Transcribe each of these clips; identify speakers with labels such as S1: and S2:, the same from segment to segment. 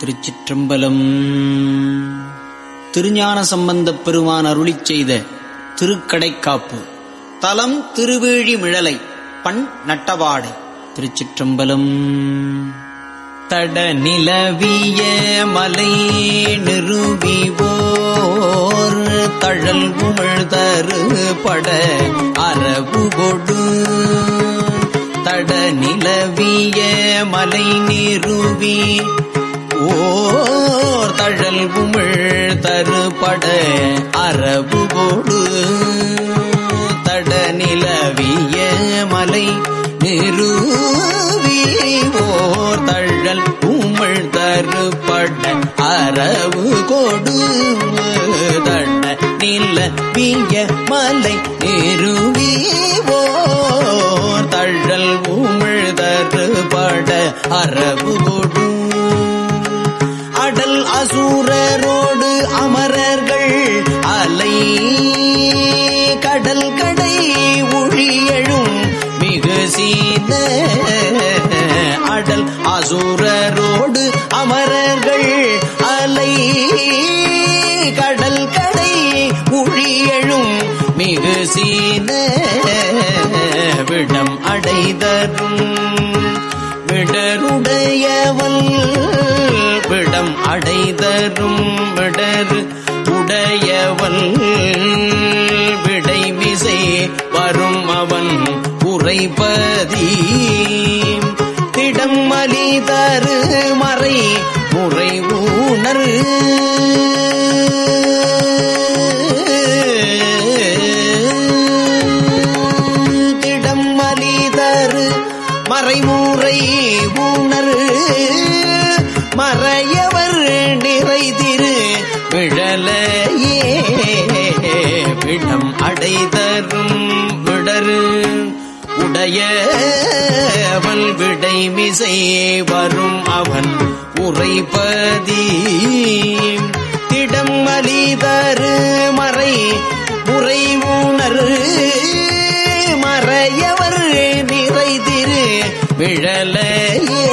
S1: திருச்சிற்றம்பலம். திருஞான சம்பந்தப் பெருமான் அருளி செய்த திருக்கடைக்காப்பு. தலம் திருவேழி மிழலை பண் நட்டவாடை. திருச்சிற்றம்பலம். தட நிலவிய மலை நிறுவிவோர் தழல் உமிழ்தரு பட அரபு கொடு. தட நிலவிய மலை நிறுவி ஓர் தழல் உமிழ் தருபட அரபு கோடு. தட நிலவிய மலை நிறுவி ஓர் தழல் உமிழ் தருபட அரபு கோடு. தட நிலவிய மலை நிறுவி ஓர் தழல் உமிழ் அரபு கொடு. அடல் அமரர்கள் அலை கடல் கடை ஒழியழும் மிகு சீன அடல் அசூரரோடு அமரர்கள் அலை கடல் கடை ஒழியழும் மிகு சீன விடம் அடைதரும் விடருடையவள் விடம் அடைதரும் விடரு. உடையவன் விடைமிசை வரும் அவன் உரைப்பதி திடம் மலிதரு மறையவர் நிறைதிரு. விழலையே விடம் அடைதரும் விடரு உடையவன் விடைமிசை வரும் அவன் உரைபதி திடம் மலிதரு மறை முறை உணர் மறையவர் நிறைதிரு. விழலையே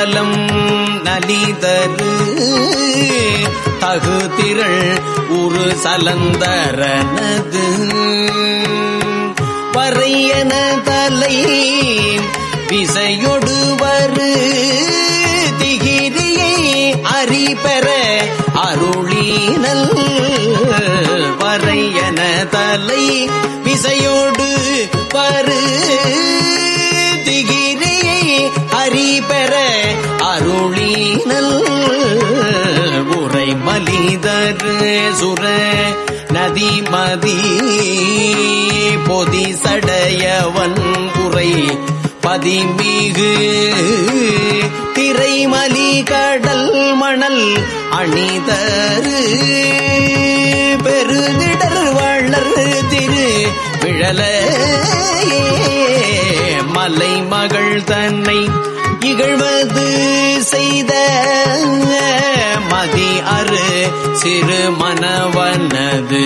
S1: நலம் நலிதரு தகுதிரள் உரு சலந்தரனது. பறையன தலை விசையொடுவரு திகிரியை அறிபெற அருளினல். வரையன தலை விசையோடு பரு பதிமிகு திரைமலி கடல் மணல் அணிதரு. பெருதிடர் வளர் திரு விழலையே. மலை மகள் தன்னை இகழ்வது செய்த மதி அரு சிறு மனவனது.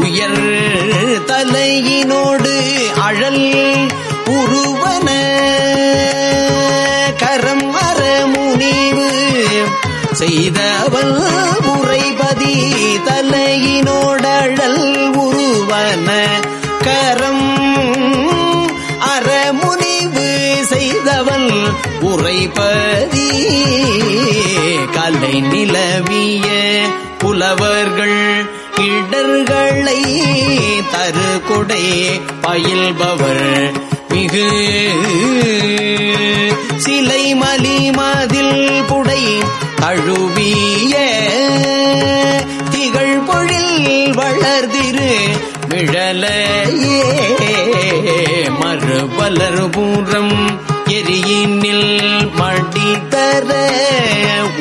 S1: உயர் தலையினோடு அழல் செய்தவள் முறைபதி தலையினோடழல் உருவன கரம். அறமுனிவு செய்தவள் உரைபதி கலை நிலவிய புலவர்கள் இடர்களை தரு கொடை பயில்பவர் மிகு தழுவிய திகழ் பொழில் வளர்திரு விழலையே மறுபலர் பூரம் எரியினில் மடி தர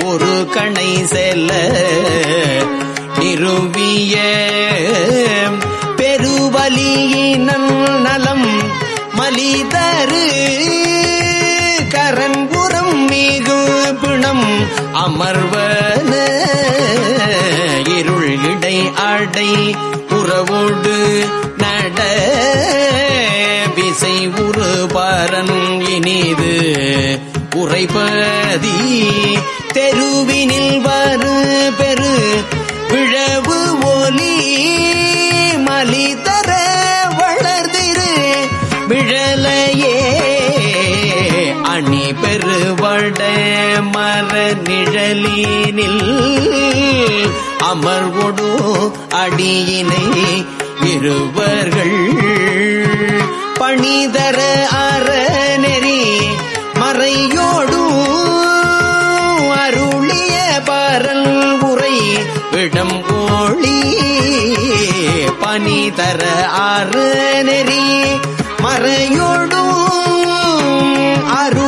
S1: ஒரு கணை செல்ல நிறுவிய அமர்வன இருள் இடை அடை புறவோடு நட விசை உரு பாரன் இனிது உரைபதி தெருவினில் வரு பெரு பிழவு ஒலி பெருவட மர நிழலினில் அமர்வொடு அடியினை இருவர்கள் பணிதர அறநெறி மறையோடு அருளிய பரல் உரை விடம் கோழி பணிதர அறநெறி மறையோடும் அரு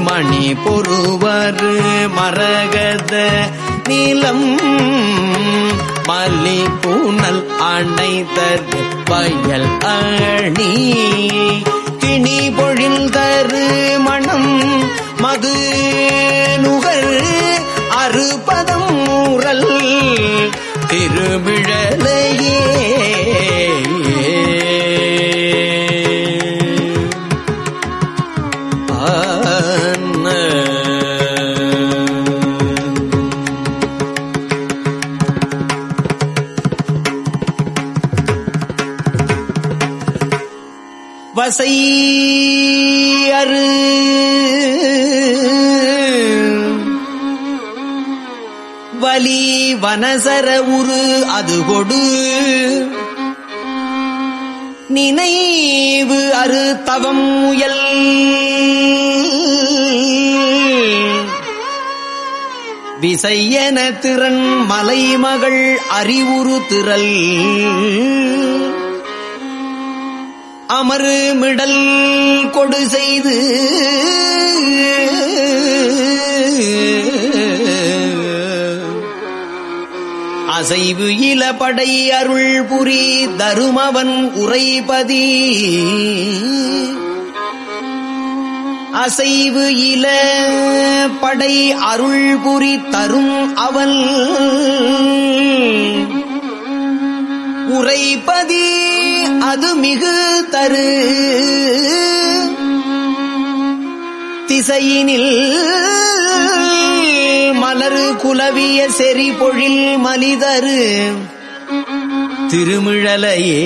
S1: மணி பொறுவர் மரகத நீலம் மல்லி பூனல் அணைத்தர் வயல் அணி. கிணி பொழில் தரு மணம் மது நுகர் அறுபதம் ஊரல் திருமிழலையே வசை அரு வலி வனசர உரு அது கொடு. நினைவு அரு தவம் முயல். விசையன திறன் மலைமகள் அறிவுறு திரல் அமரு மிடல் கொடு செய்து. அசைவு இளபடை அருள் புரி தருமவன் உரைபதி அசைவு இல படை அருள் புரி தரும் அவன். உரைப்பதி அது மிகு தரு. திசையினில் மலரு குலவிய செறி பொழில் மலிதரு திருமிழலையே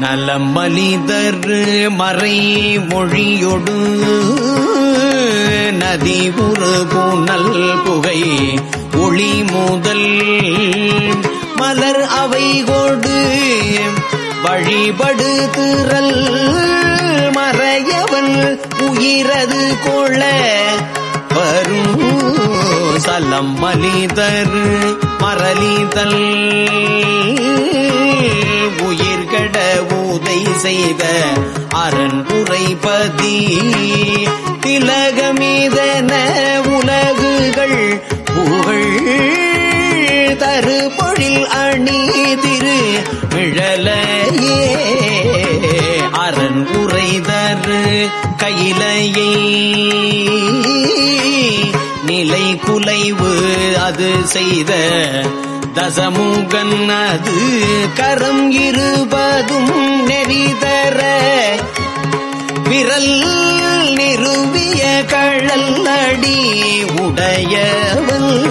S1: நலம் மலிதர் மறை மொழியொடு. நதி உரு புனல் புகை ஒளி முதல். மலர் அவை கொடு வழிபடு திரல் மறையவன் உயிரது கொள்ள வரும். சலம் மலிதர் மரளிதல் உயிர்கட ஊதை செய்த அரண் உரைப்பதி திலகமீதன உலகுகள் புகழ் தரு பொழில் அணி திரு மிழலையே. அரண் உரைதரு கையிலையை. நிலை குலைவு அது செய்த தசமுகன்னது கரம் இருபதும் நெறிதர விரல் நிறுவிய கழல் அடி உடையவள்.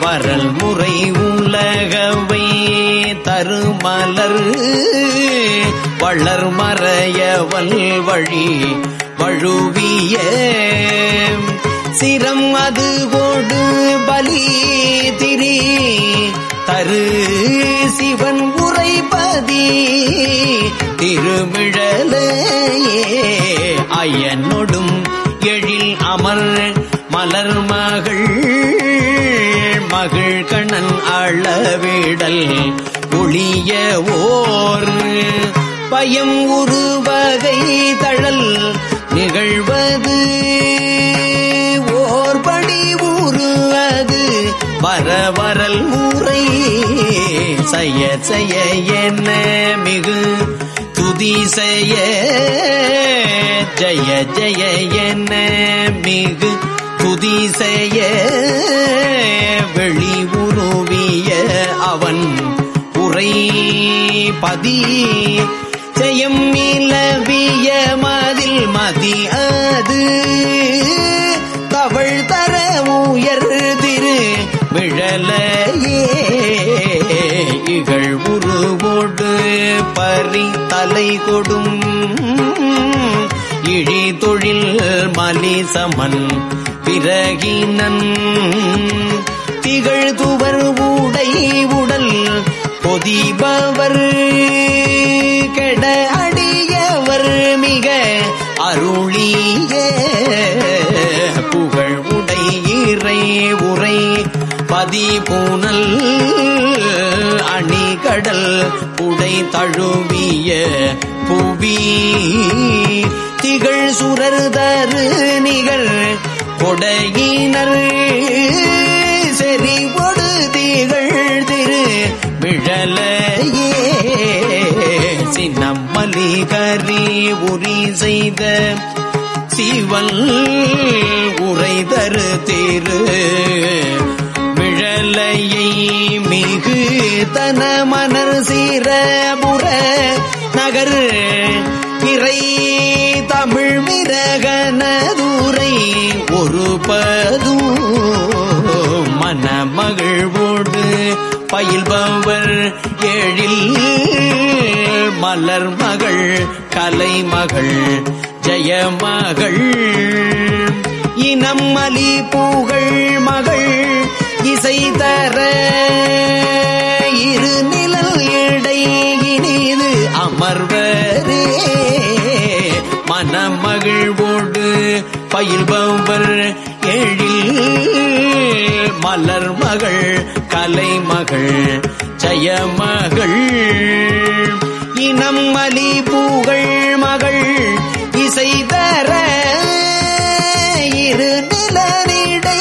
S1: வரல் முறை உலகவை தருமலர். வளர் மறையவள் வழி வழுவிய சிரம் அது கொடு பலி திரி. தரு சிவன் உரைபதி திருமிழலையே ஐயனொடும் எழில் அமர் மலர் மகள். மகள் கண்ணன் அளவிடல் ஒளிய ஓர். பயம் உருவகை தழல் நிகழ்வது. வரல் ஊரை செய்ய செய்ய என்ன மிகு? துதி செய்ய ஜய ஜய என்ன மிகு? துதி செய்ய வெளி உருவிய அவன் உரை பதி. செய்யும் நிலவிய மதில் மதி அது. விழலையே இகழ் உருவோடு பறி தலை கொடும். இழி தொழில் மலிசமன் பிறகினன். திகழ் துவர் உடை உடல் பொதிபவர். கெட அடியவர் மிக அருள் பதிபூனல் அணிகடல் புடை தழுவிய புவி. திகழ் சுரர் தரு நிகழ் கொடையினர் செறி கொடு திகழ் திரு விழலையே. சின்னம்மலி கரி உரி செய்த சிவல் உரை தரு திரு மிகு தன மணர் சீரபுர நகர் இறை தமிழ் விரகனதுரை ஒரு பதும் மனமகிழ்வோடு பயில்பவர் எழில் மலர் மகள் கலைமகள் ஜெயமகள் இனம் மலி பூகள் மகள் இசை தர இரு நிழல் இடை இனிது அமர்வரே. மனமகிழ்வோடு பயில்பவர் எழில். மலர் மகள் கலைமகள் ஜெயமகள் இனம் மலி பூகள் மகள் இசை தர இரு நிலனிடை